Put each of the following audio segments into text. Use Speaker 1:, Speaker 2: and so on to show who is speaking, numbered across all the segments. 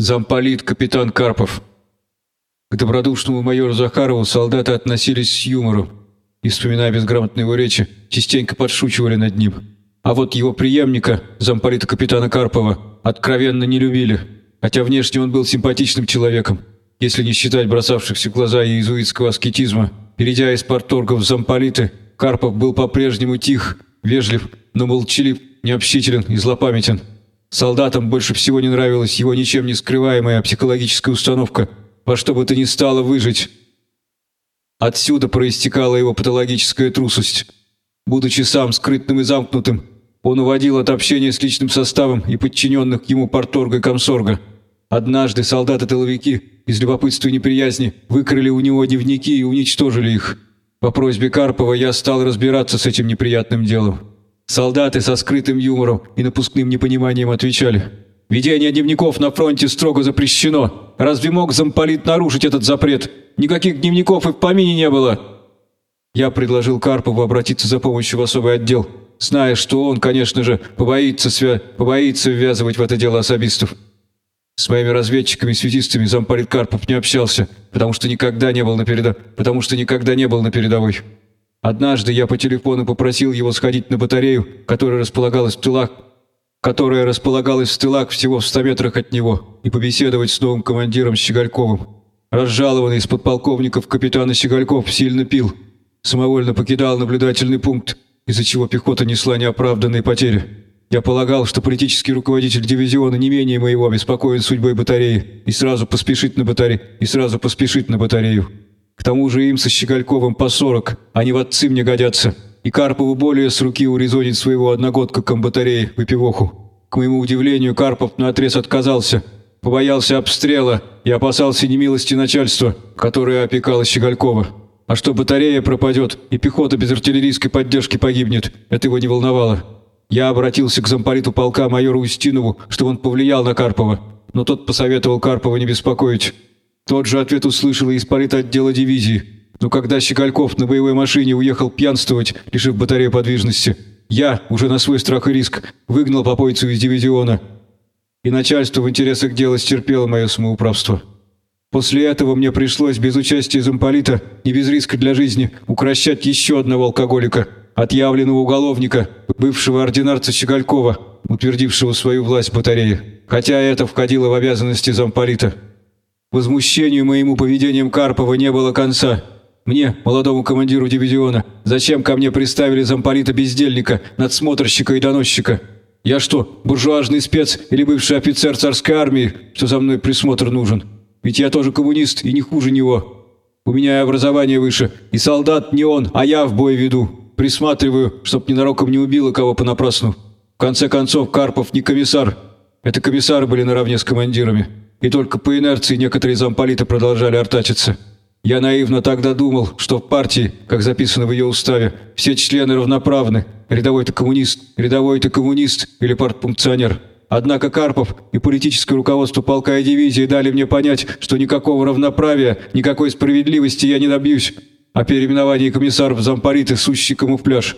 Speaker 1: Замполит капитан Карпов. К добродушному майору Захарову солдаты относились с юмором и, вспоминая безграмотные его речи, частенько подшучивали над ним. А вот его преемника, замполита капитана Карпова, откровенно не любили, хотя внешне он был симпатичным человеком, если не считать бросавшихся в глаза иезуитского аскетизма. Перейдя из порторга в замполиты, Карпов был по-прежнему тих, вежлив, но молчалив, необщителен и злопамятен. Солдатам больше всего не нравилась его ничем не скрываемая психологическая установка во что бы то ни стало выжить. Отсюда проистекала его патологическая трусость. Будучи сам скрытным и замкнутым, он уводил от общения с личным составом и подчиненных ему порторга и комсорга. Однажды солдаты-тыловики из любопытства и неприязни выкрали у него дневники и уничтожили их. По просьбе Карпова я стал разбираться с этим неприятным делом. Солдаты со скрытым юмором и напускным непониманием отвечали. «Ведение дневников на фронте строго запрещено. Разве мог замполит нарушить этот запрет? Никаких дневников и в помине не было!» Я предложил Карпову обратиться за помощью в особый отдел, зная, что он, конечно же, побоится, свя... побоится ввязывать в это дело особистов. С моими разведчиками-связистами замполит Карпов не общался, потому что никогда не был на передо... потому что никогда не был на передовой. Однажды я по телефону попросил его сходить на батарею, которая располагалась в тылах, которая располагалась в тылах всего в 100 метрах от него, и побеседовать с новым командиром Щегольковым. Разжалованный из подполковников капитана Щегольков сильно пил, самовольно покидал наблюдательный пункт, из-за чего пехота несла неоправданные потери. Я полагал, что политический руководитель дивизиона не менее моего обеспокоен судьбой батареи и сразу поспешит на батарею, и сразу поспешит на батарею. К тому же им со Щегольковым по сорок, они в отцы мне годятся. И Карпову более с руки урезонить своего одногодка комбатареи выпивоху. К моему удивлению, Карпов наотрез отказался. Побоялся обстрела и опасался немилости начальства, которое опекало Щеголькова. А что батарея пропадет и пехота без артиллерийской поддержки погибнет, это его не волновало. Я обратился к замполиту полка майору Устинову, чтобы он повлиял на Карпова, но тот посоветовал Карпова не беспокоить. Тот же ответ услышал и из политотдела дивизии. Но когда Щекольков на боевой машине уехал пьянствовать, лишив батарею подвижности, я, уже на свой страх и риск, выгнал попойцу из дивизиона. И начальство в интересах дела стерпело мое самоуправство. После этого мне пришлось без участия замполита и без риска для жизни укращать еще одного алкоголика, отъявленного уголовника, бывшего ординарца Щеголькова, утвердившего свою власть в батарее. Хотя это входило в обязанности замполита. Возмущению моему поведением Карпова не было конца. Мне, молодому командиру дивизиона, зачем ко мне приставили замполита-бездельника, надсмотрщика и доносчика? Я что, буржуазный спец или бывший офицер царской армии, что за мной присмотр нужен? Ведь я тоже коммунист и не хуже него. У меня и образование выше, и солдат не он, а я в бой веду. Присматриваю, чтоб ненароком не убило кого понапрасну. В конце концов, Карпов не комиссар. Это комиссары были наравне с командирами. И только по инерции некоторые замполиты продолжали артачиться. Я наивно тогда думал, что в партии, как записано в ее уставе, все члены равноправны. Рядовой-то коммунист, рядовой-то коммунист или партфункционер. Однако Карпов и политическое руководство полка и дивизии дали мне понять, что никакого равноправия, никакой справедливости я не добьюсь. А переименование комиссаров в замполиты – сущий камуфляж.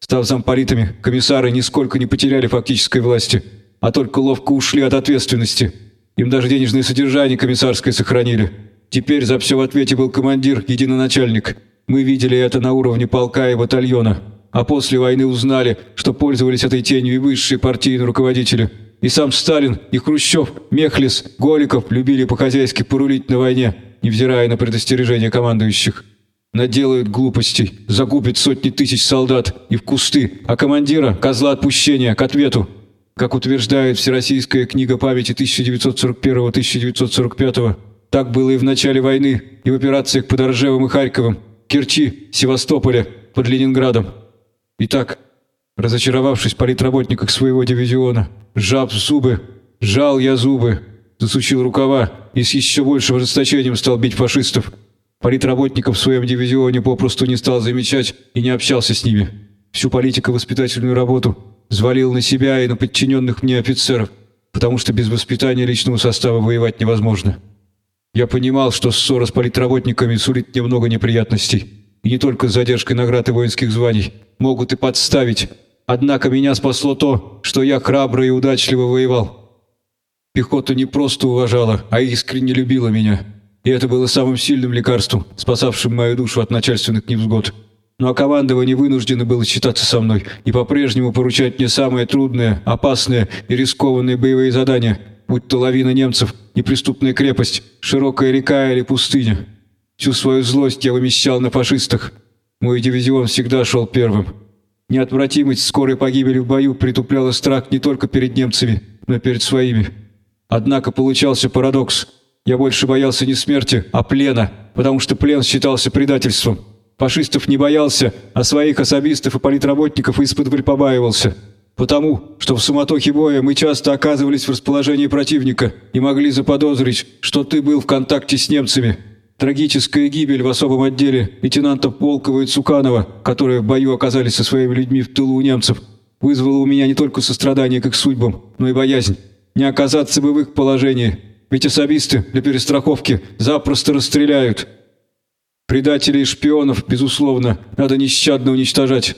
Speaker 1: Став замполитами, комиссары нисколько не потеряли фактической власти, а только ловко ушли от ответственности – им даже денежное содержание комиссарское сохранили. Теперь за все в ответе был командир, единоначальник. Мы видели это на уровне полка и батальона. А после войны узнали, что пользовались этой тенью и высшие партийные руководители. И сам Сталин, и Хрущев, Мехлис, Голиков любили по-хозяйски порулить на войне, невзирая на предостережения командующих. Наделают глупостей, загубят сотни тысяч солдат и в кусты, а командира – козла отпущения, к ответу – как утверждает Всероссийская книга памяти 1941-1945, так было и в начале войны, и в операциях под Ржевом и Харьковом, Керчи, Севастополе, под Ленинградом. Итак, разочаровавшись в политработниках своего дивизиона, сжав зубы, жал я зубы, засучил рукава и с еще большим ожесточением стал бить фашистов. Политработников в своем дивизионе попросту не стал замечать и не общался с ними. Всю политико-воспитательную работу взвалил на себя и на подчиненных мне офицеров, потому что без воспитания личного состава воевать невозможно. Я понимал, что ссора с политработниками сулит немного неприятностей, и не только с задержкой наград и воинских званий, могут и подставить. Однако меня спасло то, что я храбро и удачливо воевал. Пехота не просто уважала, а искренне любила меня. И это было самым сильным лекарством, спасавшим мою душу от начальственных невзгод. А командование вынуждено было считаться со мной и по-прежнему поручать мне самые трудные, опасные и рискованные боевые задания, будь то лавина немцев, неприступная крепость, широкая река или пустыня. Всю свою злость я вымещал на фашистах. Мой дивизион всегда шел первым. Неотвратимость скорой погибели в бою притупляла страх не только перед немцами, но перед своими. Однако получался парадокс. Я больше боялся не смерти, а плена, потому что плен считался предательством. Фашистов не боялся, а своих особистов и политработников исподволь побаивался. Потому, что в суматохе боя мы часто оказывались в расположении противника и могли заподозрить, что ты был в контакте с немцами. Трагическая гибель в особом отделе лейтенанта Волкова и Цуканова, которые в бою оказались со своими людьми в тылу у немцев, вызвала у меня не только сострадание к их судьбам, но и боязнь. Не оказаться бы в их положении, ведь особисты для перестраховки запросто расстреляют. Предателей и шпионов, безусловно, надо нещадно уничтожать.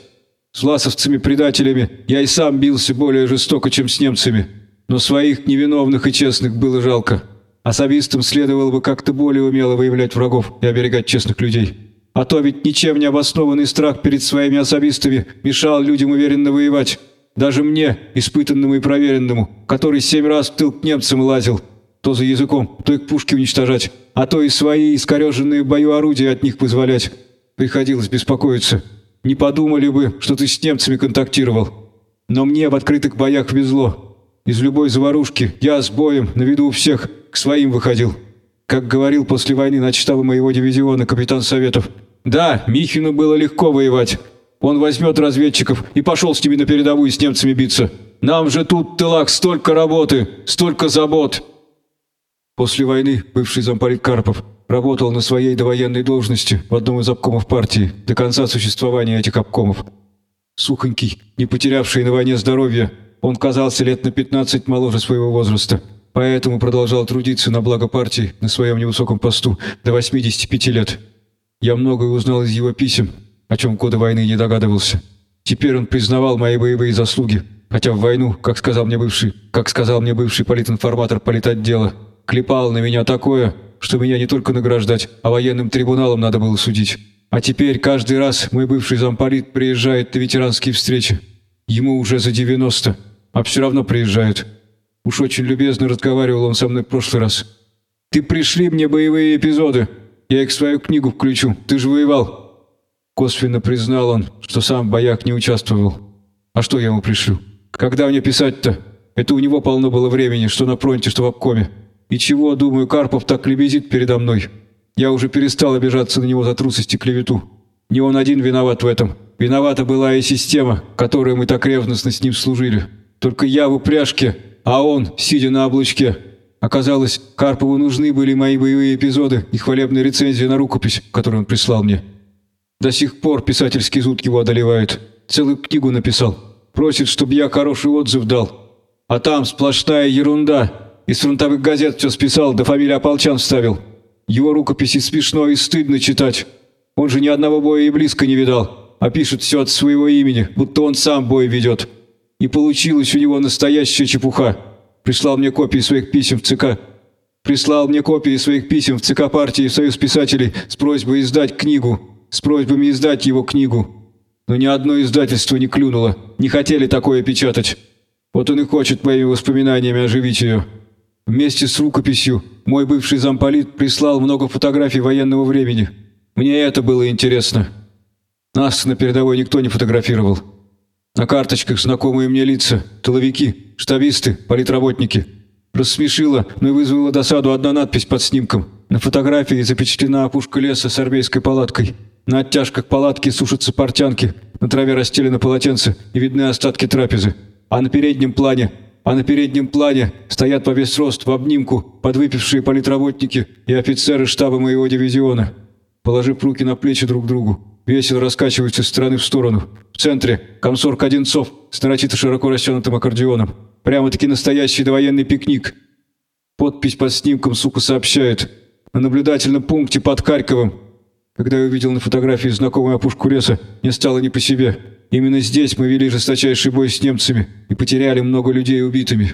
Speaker 1: С власовцами-предателями я и сам бился более жестоко, чем с немцами. Но своих невиновных и честных было жалко. Особистам следовало бы как-то более умело выявлять врагов и оберегать честных людей. А то ведь ничем не обоснованный страх перед своими особистами мешал людям уверенно воевать. Даже мне, испытанному и проверенному, который семь раз в тыл к немцам лазил, то за языком, то и к пушке уничтожать, а то и свои искореженные бою орудия от них позволять. Приходилось беспокоиться. Не подумали бы, что ты с немцами контактировал. Но мне в открытых боях везло. Из любой заварушки я с боем на виду у всех к своим выходил. Как говорил после войны начштаба моего дивизиона капитан Советов. Да, Михину было легко воевать. Он возьмет разведчиков и пошел с ними на передовую с немцами биться. Нам же тут в тылах столько работы, столько забот. После войны бывший замполит Карпов работал на своей довоенной должности в одном из обкомов партии до конца существования этих обкомов. Сухонький, не потерявший на войне здоровья, он казался лет на 15 моложе своего возраста, поэтому продолжал трудиться на благо партии на своем невысоком посту до 85 лет. Я многое узнал из его писем, о чем годы войны не догадывался. Теперь он признавал мои боевые заслуги, хотя в войну, как сказал мне бывший, как сказал мне бывший политинформатор политотдела, клепал на меня такое, что меня не только награждать, а военным трибуналом надо было судить. А теперь каждый раз мой бывший замполит приезжает на ветеранские встречи. Ему уже за 90, а все равно приезжает. Уж очень любезно разговаривал он со мной в прошлый раз. «Ты пришли мне боевые эпизоды. Я их в свою книгу включу. Ты же воевал». Косвенно признал он, что сам в боях не участвовал. А что я ему пришлю? Когда мне писать-то? Это у него полно было времени, что на фронте, что в обкоме. И чего, думаю, Карпов так лебезит передо мной? Я уже перестал обижаться на него за трусость и клевету. Не он один виноват в этом. Виновата была и система, которой мы так ревностно с ним служили. Только я в упряжке, а он, сидя на облачке. Оказалось, Карпову нужны были мои боевые эпизоды и хвалебная рецензия на рукопись, которую он прислал мне. До сих пор писательский зуд его одолевает. Целую книгу написал. Просит, чтобы я хороший отзыв дал. А там сплошная ерунда. Из фронтовых газет все списал, да фамилию ополчан вставил. Его рукописи смешно и стыдно читать. Он же ни одного боя и близко не видал, а пишет все от своего имени, будто он сам бой ведет. И получилась у него настоящая чепуха. Прислал мне копии своих писем в ЦК. Прислал мне копии своих писем в ЦК партии и в Союз писателей с просьбой издать книгу, с просьбами издать его книгу. Но ни одно издательство не клюнуло, не хотели такое печатать. Вот он и хочет моими воспоминаниями оживить ее. Вместе с рукописью мой бывший замполит прислал много фотографий военного времени. Мне это было интересно. Нас на передовой никто не фотографировал. На карточках знакомые мне лица, тыловики, штабисты, политработники. Рассмешила, но и вызвала досаду одна надпись под снимком. На фотографии запечатлена опушка леса с армейской палаткой. На оттяжках палатки сушатся портянки, на траве расстелены полотенца и видны остатки трапезы. А на переднем плане а на переднем плане стоят по весь рост в обнимку подвыпившие политработники и офицеры штаба моего дивизиона. Положив руки на плечи друг другу, весело раскачиваются из стороны в сторону. В центре комсорг Одинцов с нарочито широко растянутым аккордеоном. Прямо-таки настоящий довоенный пикник. Подпись под снимком, сука, сообщает. На наблюдательном пункте под Харьковом. Когда я увидел на фотографии знакомую опушку леса, мне стало не по себе. Именно здесь мы вели жесточайший бой с немцами и потеряли много людей убитыми.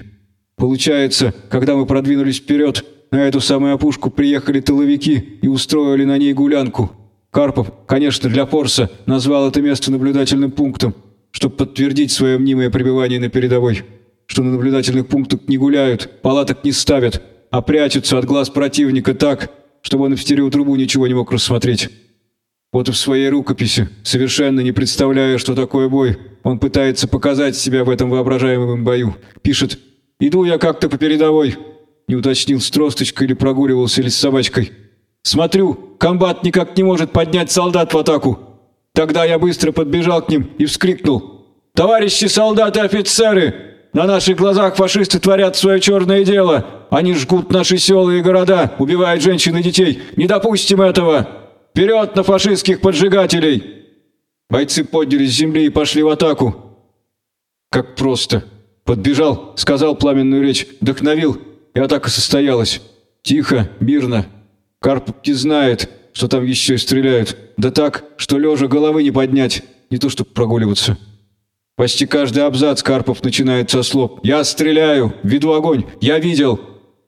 Speaker 1: Получается, когда мы продвинулись вперед, на эту самую опушку приехали тыловики и устроили на ней гулянку. Карпов, конечно, для Форса назвал это место наблюдательным пунктом, чтобы подтвердить свое мнимое пребывание на передовой, что на наблюдательных пунктах не гуляют, палаток не ставят, а прячутся от глаз противника так, чтобы он в стереотрубу ничего не мог рассмотреть. Вот и в своей рукописи, совершенно не представляя, что такое бой, он пытается показать себя в этом воображаемом бою. Пишет «Иду я как-то по передовой». Не уточнил, с тросточкой или прогуливался, или с собачкой. Смотрю, комбат никак не может поднять солдат в атаку. Тогда я быстро подбежал к ним и вскрикнул. «Товарищи солдаты офицеры! На наших глазах фашисты творят свое черное дело! Они жгут наши села и города, убивают женщин и детей! Не допустим этого! Вперед на фашистских поджигателей!» Бойцы поднялись с земли и пошли в атаку. Как просто. Подбежал, сказал пламенную речь, вдохновил, и атака состоялась. Тихо, мирно. Карп не знает, что там еще и стреляют. Да так, что лежа головы не поднять, не то чтобы прогуливаться. Почти каждый абзац Карпов начинает со слов «Я стреляю! Веду огонь! Я видел!»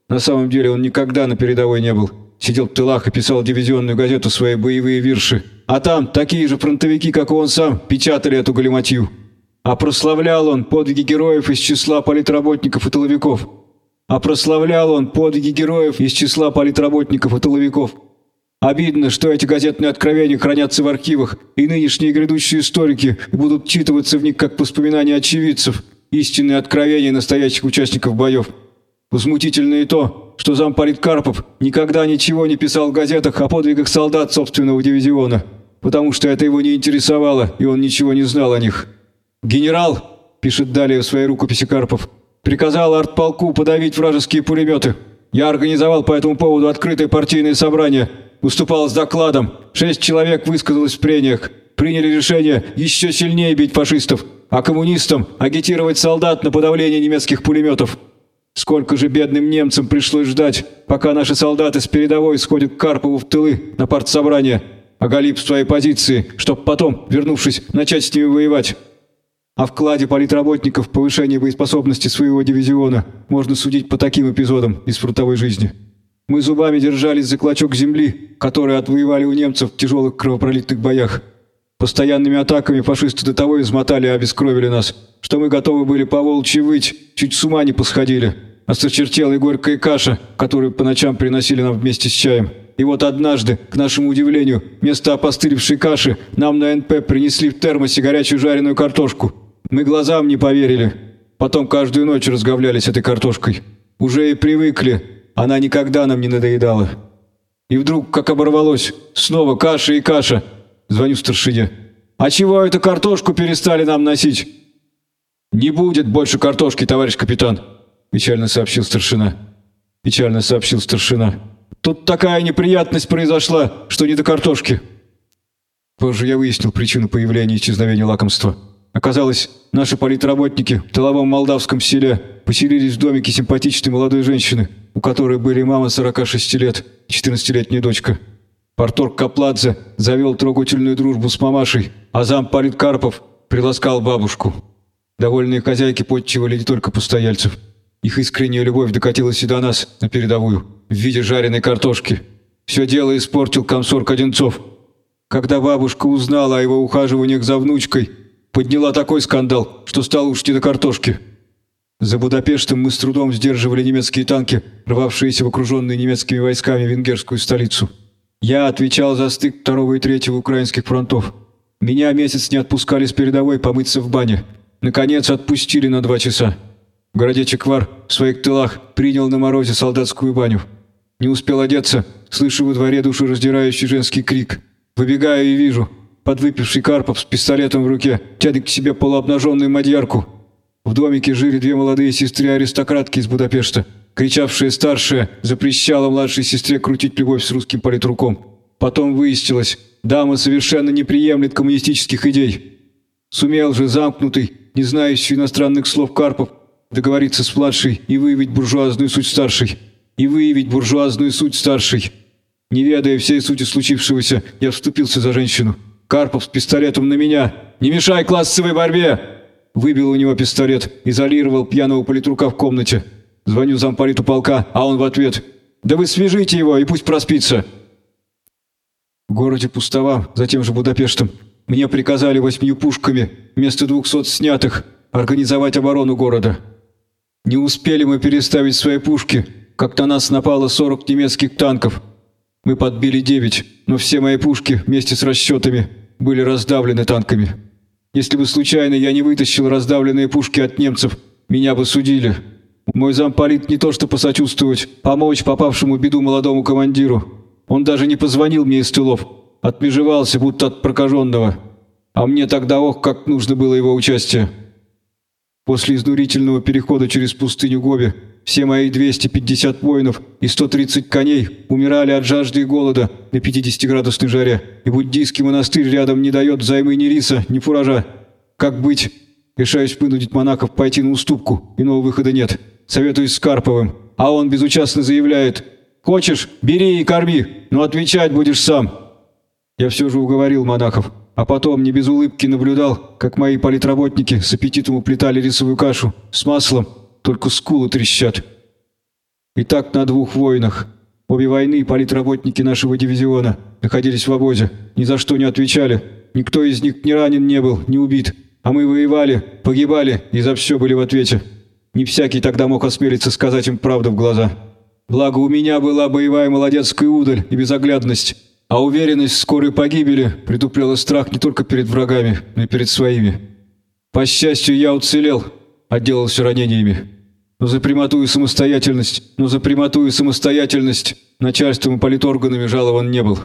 Speaker 1: На самом деле он никогда на передовой не был. Сидел в тылах и писал дивизионную газету свои боевые вирши. А там такие же фронтовики, как и он сам, печатали эту галиматью. А прославлял он подвиги героев из числа политработников и тыловиков. А прославлял он подвиги героев из числа политработников и тыловиков. Обидно, что эти газетные откровения хранятся в архивах, и нынешние грядущие историки будут читываться в них как воспоминания очевидцев, истинные откровения настоящих участников боев. Возмутительно и то, что замполит Карпов никогда ничего не писал в газетах о подвигах солдат собственного дивизиона, потому что это его не интересовало, и он ничего не знал о них. «Генерал», — пишет далее в своей рукописи Карпов, — «приказал артполку подавить вражеские пулеметы. Я организовал по этому поводу открытое партийное собрание» выступал с докладом. Шесть человек высказалось в прениях. Приняли решение еще сильнее бить фашистов, а коммунистам агитировать солдат на подавление немецких пулеметов. Сколько же бедным немцам пришлось ждать, пока наши солдаты с передовой сходят к Карпову в тылы на партсобрание, оголив свои позиции, чтобы потом, вернувшись, начать с ними воевать. О вкладе политработников в повышение боеспособности своего дивизиона можно судить по таким эпизодам из фронтовой жизни. Мы зубами держались за клочок земли, который отвоевали у немцев в тяжелых кровопролитных боях. Постоянными атаками фашисты до того измотали и обескровили нас, что мы готовы были по волчьи выть, чуть с ума не посходили. Осточертела и горькая каша, которую по ночам приносили нам вместе с чаем. И вот однажды, к нашему удивлению, вместо опостылевшей каши нам на НП принесли в термосе горячую жареную картошку. Мы глазам не поверили. Потом каждую ночь разговлялись этой картошкой. Уже и привыкли, она никогда нам не надоедала. И вдруг, как оборвалось, снова каша и каша. Звоню старшине. «А чего эту картошку перестали нам носить?» «Не будет больше картошки, товарищ капитан», – печально сообщил старшина. Печально сообщил старшина. «Тут такая неприятность произошла, что не до картошки». Позже я выяснил причину появления и исчезновения лакомства. Оказалось, наши политработники в тыловом молдавском селе поселились в домике симпатичной молодой женщины – у которой были мама 46 лет и 14-летняя дочка. Порторг Капладзе завел трогательную дружбу с мамашей, а замполит Карпов приласкал бабушку. Довольные хозяйки подчивали не только постояльцев. Их искренняя любовь докатилась и до нас, на передовую, в виде жареной картошки. Все дело испортил комсорг Одинцов. Когда бабушка узнала о его ухаживаниях за внучкой, подняла такой скандал, что стало уж до картошки. За Будапештом мы с трудом сдерживали немецкие танки, рвавшиеся в окруженные немецкими войсками венгерскую столицу. Я отвечал за стык второго и третьего украинских фронтов. Меня месяц не отпускали с передовой помыться в бане. Наконец отпустили на два часа. В городе Чеквар в своих тылах принял на морозе солдатскую баню. Не успел одеться, слышу во дворе душераздирающий женский крик. Выбегаю и вижу. Подвыпивший Карпов с пистолетом в руке тянет к себе полуобнаженную мадьярку. В домике жили две молодые сестры-аристократки из Будапешта. Кричавшая старшая запрещала младшей сестре крутить любовь с русским политруком. Потом выяснилось, дама совершенно не приемлет коммунистических идей. Сумел же замкнутый, не знающий иностранных слов Карпов, договориться с младшей и выявить буржуазную суть старшей. И выявить буржуазную суть старшей. Не ведая всей сути случившегося, я вступился за женщину. Карпов с пистолетом на меня. «Не мешай классовой борьбе!» Выбил у него пистолет, изолировал пьяного политрука в комнате. Звоню замполиту полка, а он в ответ «Да вы свяжите его и пусть проспится». В городе пустовал, за тем же Будапештом. Мне приказали восьмью пушками, вместо двухсот снятых, организовать оборону города. Не успели мы переставить свои пушки, как на нас напало сорок немецких танков. Мы подбили девять, но все мои пушки вместе с расчетами были раздавлены танками. Если бы случайно я не вытащил раздавленные пушки от немцев, меня бы судили. Мой замполит не то что посочувствовать, помочь попавшему беду молодому командиру. Он даже не позвонил мне из тылов, отмежевался, будто от прокаженного. А мне тогда ох, как нужно было его участие. После изнурительного перехода через пустыню Гоби все мои 250 воинов и 130 коней умирали от жажды и голода на 50-градусной жаре, и буддийский монастырь рядом не дает взаймы ни риса, ни фуража. Как быть? Решаюсь вынудить монахов пойти на уступку, иного выхода нет. Советуюсь с Карповым, а он безучастно заявляет «Хочешь, бери и корми, но отвечать будешь сам». Я все же уговорил монахов, а потом не без улыбки наблюдал, как мои политработники с аппетитом уплетали рисовую кашу с маслом, только скулы трещат. И так на двух войнах. Обе войны политработники нашего дивизиона находились в обозе, ни за что не отвечали. Никто из них ни ранен не был, ни убит. А мы воевали, погибали и за все были в ответе. Не всякий тогда мог осмелиться сказать им правду в глаза. Благо у меня была боевая молодецкая удаль и безоглядность, а уверенность в скорой погибели притупляла страх не только перед врагами, но и перед своими. По счастью, я уцелел, отделался ранениями. Но за прямоту и самостоятельность, но за прямоту и самостоятельность начальством и политорганами жалован не был.